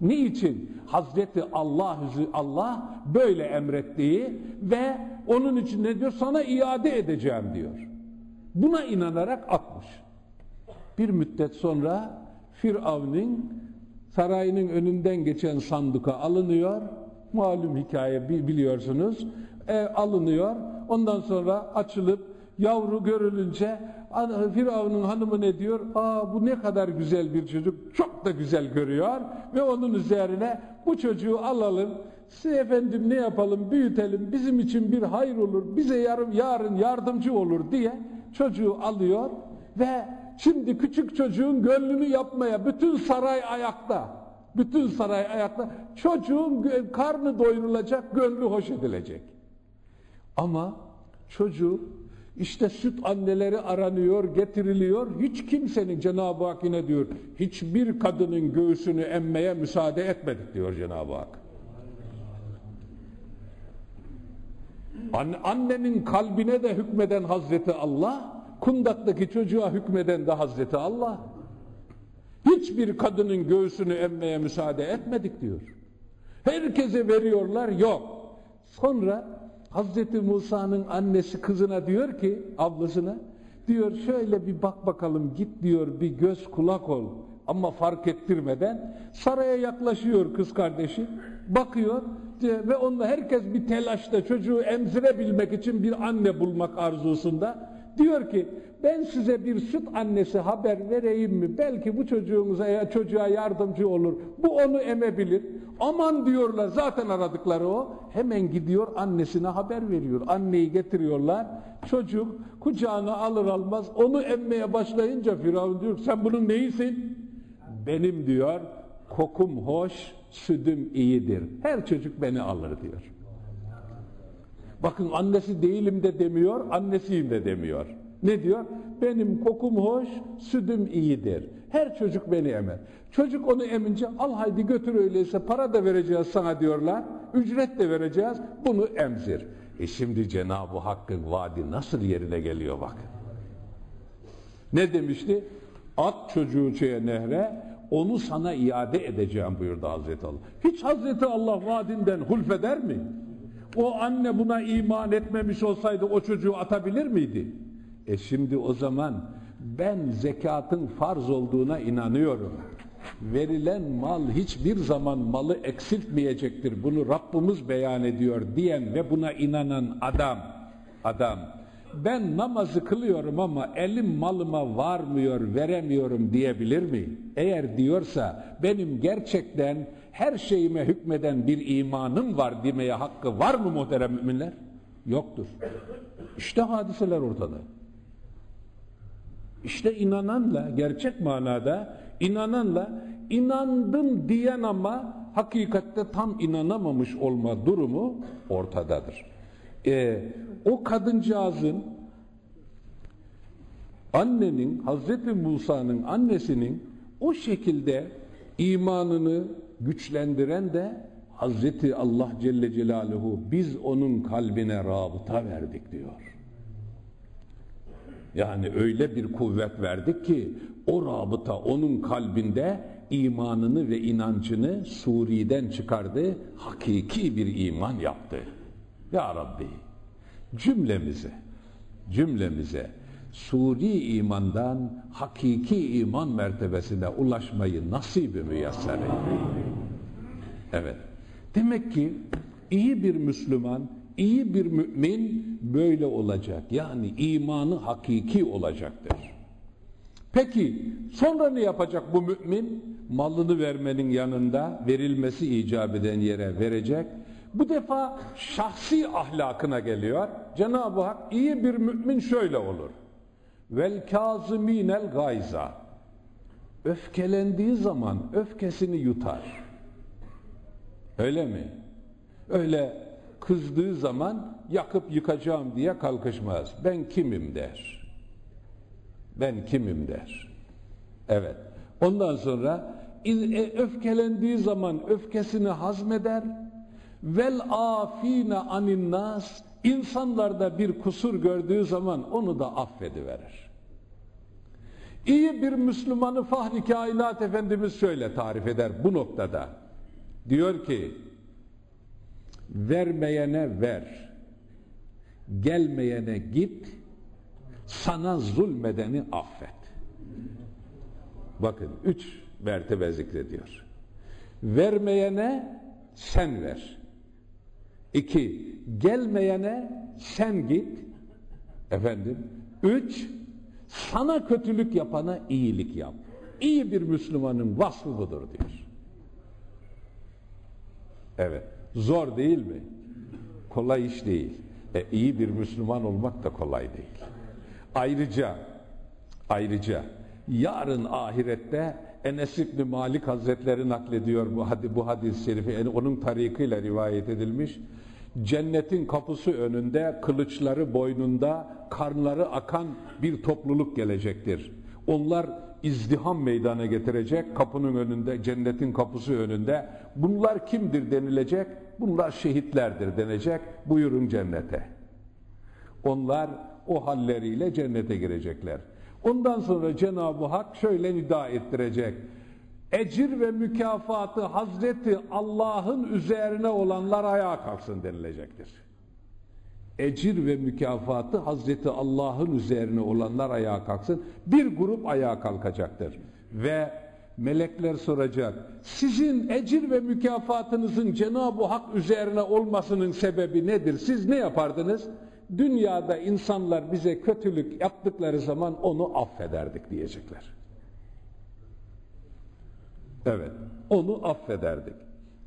S1: Niçin? Hazreti Allah Allah böyle emrettiği ve onun için ne diyor? Sana iade edeceğim diyor. Buna inanarak atmış. Bir müddet sonra Firavun'un sarayının önünden geçen sanduka alınıyor. Malum hikaye biliyorsunuz. E, alınıyor. Ondan sonra açılıp yavru görülünce Firavun'un hanımı ne diyor? Aa bu ne kadar güzel bir çocuk. Çok da güzel görüyor. Ve onun üzerine bu çocuğu alalım. Size efendim ne yapalım büyütelim. Bizim için bir hayır olur. Bize yarım yarın yardımcı olur diye çocuğu alıyor ve şimdi küçük çocuğun gönlünü yapmaya bütün saray ayakta. Bütün saray ayakta. Çocuğun karnı doyurulacak, gönlü hoş edilecek. Ama çocuk işte süt anneleri aranıyor, getiriliyor. Hiç kimsenin Cenab-ı Hak yine diyor, hiçbir kadının göğsünü emmeye müsaade etmedik diyor Cenab-ı Hak. Annenin kalbine de hükmeden Hazreti Allah, kundaktaki çocuğa hükmeden de Hazreti Allah. Hiçbir kadının göğsünü emmeye müsaade etmedik diyor. Herkese veriyorlar, yok. Sonra Hazreti Musa'nın annesi kızına diyor ki, ablasına, diyor şöyle bir bak bakalım git diyor bir göz kulak ol. Ama fark ettirmeden saraya yaklaşıyor kız kardeşi. Bakıyor ve onunla herkes bir telaşta çocuğu emzirebilmek için bir anne bulmak arzusunda. Diyor ki ben size bir süt annesi haber vereyim mi? Belki bu çocuğumuza ya çocuğa yardımcı olur. Bu onu emebilir. Aman diyorlar zaten aradıkları o. Hemen gidiyor annesine haber veriyor. Anneyi getiriyorlar. Çocuk kucağına alır almaz onu emmeye başlayınca Firavun diyor sen bunun neyisin? Benim diyor kokum hoş, sütüm iyidir. Her çocuk beni alır diyor. Bakın annesi değilim de demiyor, annesiyim de demiyor. Ne diyor? Benim kokum hoş, sütüm iyidir. Her çocuk beni emer. Çocuk onu emince al haydi götür öyleyse para da vereceğiz sana diyorlar. Ücret de vereceğiz. Bunu emzir. E şimdi Cenab-ı Hakk'ın vaadi nasıl yerine geliyor bak. Ne demişti? At çocuğu şeye nehre, onu sana iade edeceğim buyurdu Hazreti Allah. Hiç Hazreti Allah vaadinden hulfeder mi? O anne buna iman etmemiş olsaydı o çocuğu atabilir miydi? E şimdi o zaman ben zekatın farz olduğuna inanıyorum. Verilen mal hiçbir zaman malı eksiltmeyecektir. Bunu Rabbimiz beyan ediyor diyen ve buna inanan adam, adam ben namazı kılıyorum ama elim malıma varmıyor, veremiyorum diyebilir mi? Eğer diyorsa benim gerçekten her şeyime hükmeden bir imanım var demeye hakkı var mı muhterem müminler? Yoktur. İşte hadiseler ortada. İşte inananla, gerçek manada inananla inandım diyen ama hakikatte tam inanamamış olma durumu ortadadır. Ee, o kadıncağızın annenin, Hazreti Musa'nın annesinin o şekilde imanını güçlendiren de Hazreti Allah Celle Celaluhu biz onun kalbine rabıta verdik diyor. Yani öyle bir kuvvet verdik ki o rabıta onun kalbinde imanını ve inancını Suri'den çıkardı, hakiki bir iman yaptı. Ya Rabbi cümlemize, cümlemize suri imandan hakiki iman mertebesine ulaşmayı nasip-i müyesser Evet. Demek ki iyi bir Müslüman İyi bir mümin böyle olacak. Yani imanı hakiki olacaktır. Peki sonra ne yapacak bu mümin? Malını vermenin yanında verilmesi icap eden yere verecek. Bu defa şahsi ahlakına geliyor. Cenab-ı Hak iyi bir mümin şöyle olur. Vel kazimînel gayza. Öfkelendiği zaman öfkesini yutar. Öyle mi? Öyle kızdığı zaman yakıp yıkacağım diye kalkışmaz. Ben kimim der. Ben kimim der. Evet. Ondan sonra e, öfkelendiği zaman öfkesini hazmeder. Vel afine anin nas insanlarda bir kusur gördüğü zaman onu da affediverir. İyi bir Müslümanı Fahri Kainat Efendimiz şöyle tarif eder bu noktada. Diyor ki vermeyene ver, gelmeyene git, sana zulmedeni affet. Bakın üç mertebe zikrediyor. Vermeyene sen ver. İki, gelmeyene sen git. Efendim. Üç, sana kötülük yapana iyilik yap. İyi bir Müslümanın vasfı budur diyor. Evet. Zor değil mi? Kolay iş değil. E, iyi bir Müslüman olmak da kolay değil. Ayrıca ayrıca yarın ahirette Enes İbni Malik Hazretleri naklediyor bu, hadi, bu hadis-i şerifi. Yani onun tarikıyla rivayet edilmiş. Cennetin kapısı önünde, kılıçları boynunda, karnları akan bir topluluk gelecektir. Onlar izdiham meydana getirecek kapının önünde, cennetin kapısı önünde. Bunlar kimdir denilecek? Bunlar şehitlerdir denecek. Buyurun cennete. Onlar o halleriyle cennete girecekler. Ondan sonra Cenab-ı Hak şöyle nida ettirecek. Ecir ve mükafatı Hazreti Allah'ın üzerine olanlar ayağa kalksın denilecektir. Ecir ve mükafatı Hazreti Allah'ın üzerine olanlar ayağa kalksın. Bir grup ayağa kalkacaktır. Ve melekler soracak. Sizin ecir ve mükafatınızın Cenab-ı Hak üzerine olmasının sebebi nedir? Siz ne yapardınız? Dünyada insanlar bize kötülük yaptıkları zaman onu affederdik diyecekler. Evet, onu affederdik.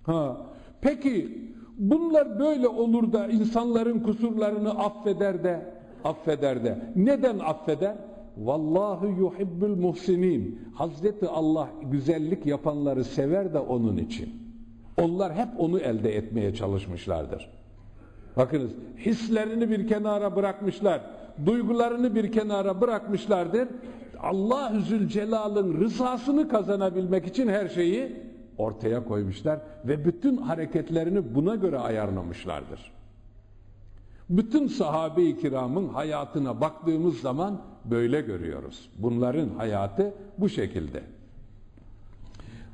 S1: Ha, peki bunlar böyle olur da insanların kusurlarını affeder de affeder de neden affeder? Vallahu yuhibbul muhsinin. Hazreti Allah güzellik yapanları sever de onun için. Onlar hep onu elde etmeye çalışmışlardır. Bakınız hislerini bir kenara bırakmışlar. Duygularını bir kenara bırakmışlardır. Allah-u Zülcelal'ın rızasını kazanabilmek için her şeyi ortaya koymuşlar ve bütün hareketlerini buna göre ayarlamışlardır. Bütün sahabe-i kiramın hayatına baktığımız zaman böyle görüyoruz. Bunların hayatı bu şekilde.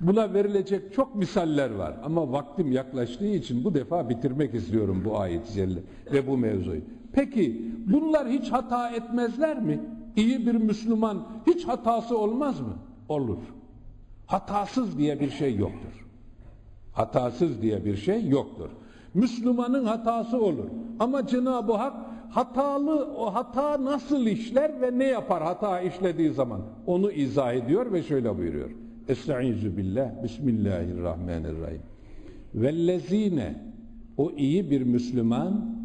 S1: Buna verilecek çok misaller var ama vaktim yaklaştığı için bu defa bitirmek istiyorum bu ayet ve bu mevzuyu. Peki bunlar hiç hata etmezler mi? İyi bir Müslüman hiç hatası olmaz mı? Olur. Hatasız diye bir şey yoktur. Hatasız diye bir şey yoktur. Müslümanın hatası olur. Ama Cenab-ı Hak hatalı o hata nasıl işler ve ne yapar hata işlediği zaman onu izah ediyor ve şöyle buyuruyor. Estaizu billah Bismillahirrahmanirrahim. Vellezine o iyi bir Müslüman,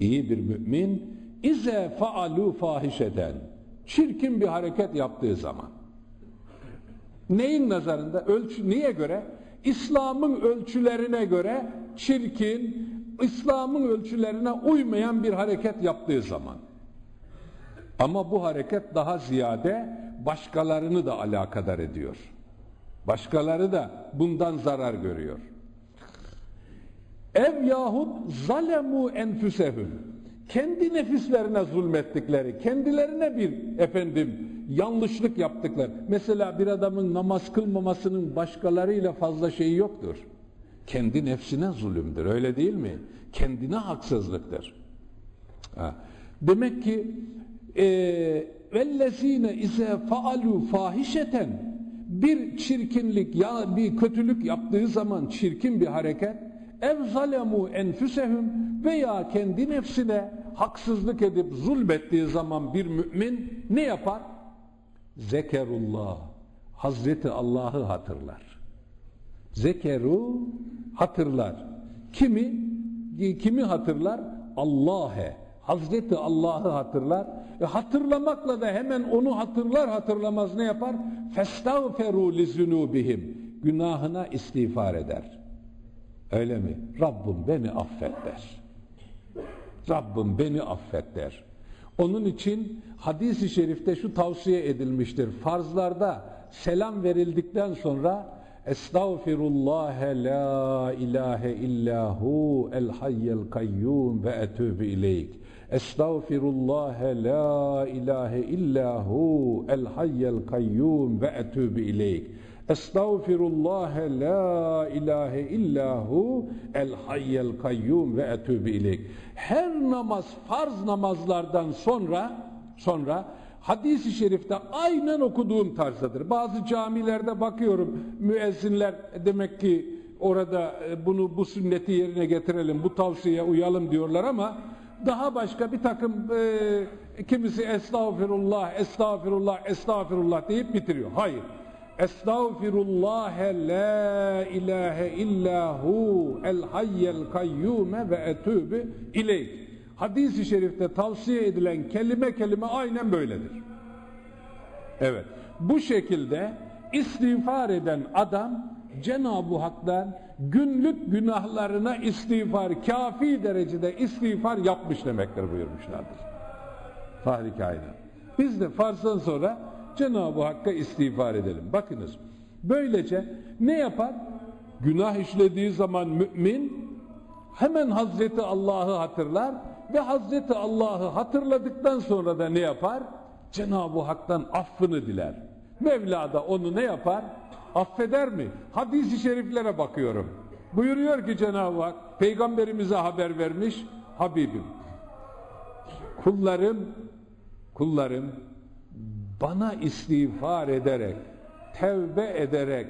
S1: iyi bir mümin ize faalu fahişeden çirkin bir hareket yaptığı zaman neyin nazarında ölçü niye göre İslam'ın ölçülerine göre çirkin, İslam'ın ölçülerine uymayan bir hareket yaptığı zaman. Ama bu hareket daha ziyade başkalarını da alakadar ediyor. Başkaları da bundan zarar görüyor. Ev yahut zalemu enfüsehum. Kendi nefislerine zulmettikleri, kendilerine bir efendim yanlışlık yaptıkları. Mesela bir adamın namaz kılmamasının başkalarıyla fazla şeyi yoktur. Kendi nefsine zulümdür öyle değil mi? Kendine haksızlıktır. Ha. Demek ki vellezine ise faalu fahişeten bir çirkinlik ya bir kötülük yaptığı zaman çirkin bir hareket ev zalemu enfüsehum veya kendi nefsine haksızlık edip zulmettiği zaman bir mümin ne yapar? Zekerullah. Hazreti Allah'ı hatırlar. Zekeru hatırlar. Kimi? Kimi hatırlar? Allah'e. Hazreti Allah'ı hatırlar. E hatırlamakla da hemen onu hatırlar hatırlamaz ne yapar? Festağferu li zunubihim. Günahına istiğfar eder. Öyle mi? Rabbim beni affet der. Rabbim beni affet der. Onun için hadis-i şerifte şu tavsiye edilmiştir. Farzlarda selam verildikten sonra Estağfirullah la ilahe illahu el hayyel kayyum ve etûbü ileyk. Estağfirullah la ilahe illahu el hayyel kayyum ve etûbü ileyk. Estağfirullah la ilahe illahu el hayyel kayyum ve etûbü ileyk. Her namaz farz namazlardan sonra sonra hadis-i şerifte aynen okuduğum tarzdadır. Bazı camilerde bakıyorum müezzinler demek ki orada e, bunu bu sünneti yerine getirelim, bu tavsiyeye uyalım diyorlar ama daha başka bir takım e, kimisi estağfirullah, estağfirullah, estağfirullah deyip bitiriyor. Hayır. Estağfirullah la ilahe illahu el hayyel kayyume ve etûbü ileyk. Hadis-i şerifte tavsiye edilen kelime kelime aynen böyledir. Evet. Bu şekilde istiğfar eden adam Cenab-ı Hak'tan günlük günahlarına istiğfar, kafi derecede istiğfar yapmış demektir buyurmuşlardır. Fahri kainat. Biz de farzdan sonra Cenab-ı Hakk'a istiğfar edelim. Bakınız. Böylece ne yapar? Günah işlediği zaman mümin hemen Hazreti Allah'ı hatırlar ve Hazreti Allah'ı hatırladıktan sonra da ne yapar? Cenab-ı Hak'tan affını diler. Mevla da onu ne yapar? Affeder mi? Hadis-i şeriflere bakıyorum. Buyuruyor ki Cenab-ı Hak peygamberimize haber vermiş Habibim kullarım kullarım bana istiğfar ederek tevbe ederek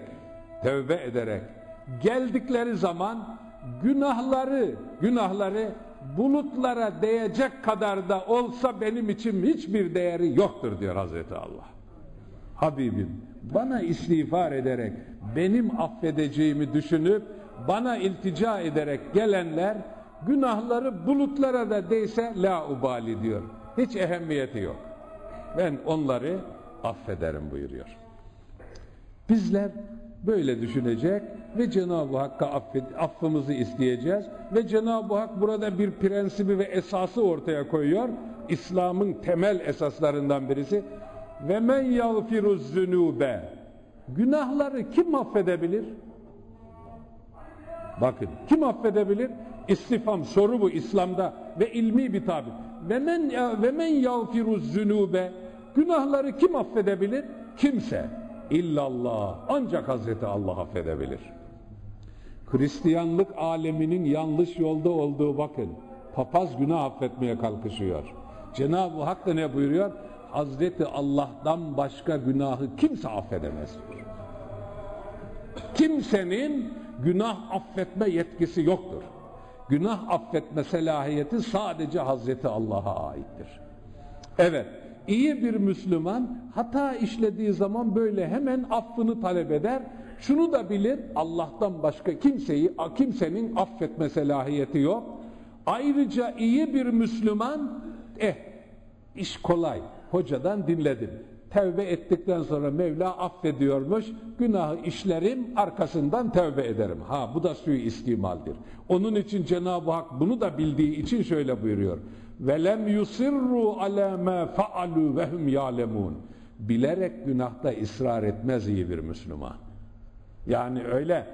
S1: tevbe ederek geldikleri zaman günahları günahları bulutlara değecek kadar da olsa benim için hiçbir değeri yoktur diyor Hazreti Allah. Habibim bana istiğfar ederek benim affedeceğimi düşünüp bana iltica ederek gelenler günahları bulutlara da değse la ubali diyor. Hiç ehemmiyeti yok. Ben onları affederim buyuruyor. Bizler böyle düşünecek ve Cenab-ı Hakk'a affımızı isteyeceğiz ve Cenab-ı Hak burada bir prensibi ve esası ortaya koyuyor. İslam'ın temel esaslarından birisi ve men yağfiruz zünube günahları kim affedebilir? Bakın kim affedebilir? İstifam soru bu İslam'da ve ilmi bir tabi. Ve men ve men yağfiruz zünube günahları kim affedebilir? Kimse. İllallah. Ancak Hazreti Allah affedebilir. Hristiyanlık aleminin yanlış yolda olduğu bakın. Papaz günah affetmeye kalkışıyor. Cenab-ı Hak da ne buyuruyor? Hazreti Allah'tan başka günahı kimse affedemez. Kimsenin günah affetme yetkisi yoktur. Günah affetme selahiyeti sadece Hazreti Allah'a aittir. Evet, iyi bir Müslüman hata işlediği zaman böyle hemen affını talep eder. Şunu da bilir, Allah'tan başka kimseyi, kimsenin affetme selahiyeti yok. Ayrıca iyi bir Müslüman, eh iş kolay, hocadan dinledim. Tevbe ettikten sonra Mevla affediyormuş. Günahı işlerim arkasından tevbe ederim. Ha bu da suyu istimaldir. Onun için Cenab-ı Hak bunu da bildiği için şöyle buyuruyor. Velem yusirru ala ma faalu ve hum yalemun. Bilerek günahta ısrar etmez iyi bir Müslüman. Yani öyle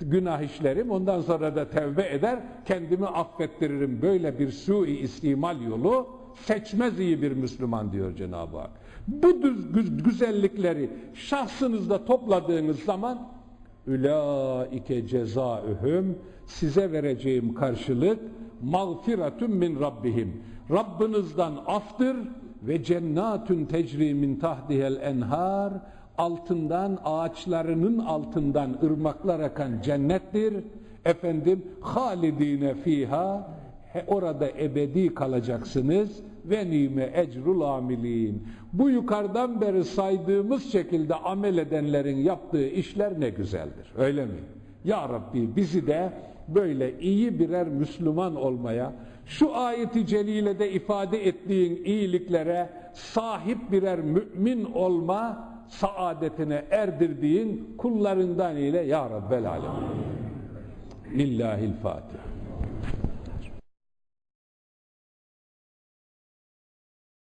S1: günah işlerim ondan sonra da tevbe eder kendimi affettiririm. Böyle bir sui istimal yolu seçmez iyi bir Müslüman diyor Cenab-ı Hak. Bu güzellikleri şahsınızda topladığınız zaman ülaike cezaühüm size vereceğim karşılık mağfiretun min rabbihim. Rabbinizden aftır ve cennatun tecri min enhar altından ağaçlarının altından ırmaklar akan cennettir. Efendim halidine fiha orada ebedi kalacaksınız ve nime ecrul amilin. Bu yukarıdan beri saydığımız şekilde amel edenlerin yaptığı işler ne güzeldir. Öyle mi? Ya Rabbi bizi de böyle iyi birer Müslüman olmaya, şu ayeti celilede ifade ettiğin iyiliklere sahip birer mümin olma saadetine erdirdiğin kullarından ile Ya Rabbel Alemin. Lillahil Fatiha.